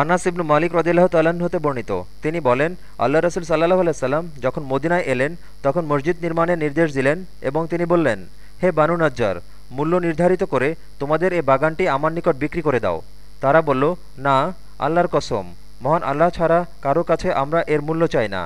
আনাস ইবনু মালিক রদিল্লাহ তাল্লাহ্ন হতে বর্ণিত। তিনি বলেন, আল্লাহ রসুল সাল্লাহ আলাইসাল্লাম যখন মদিনায় এলেন, তখন মসজিদ নির্মাণের নির্দেশ দিলেন এবং তিনি বললেন, হে বানু নাজ্জার, মূল্য নির্ধারিত করে তোমাদের এ বাগানটি আমার নিকট বিক্রি করে দাও। তারা বলল, না, আল্লাহর কসম, মহান আল্লাহ ছাড়া কারও কাছে আমরা এর মূল্য চাই না।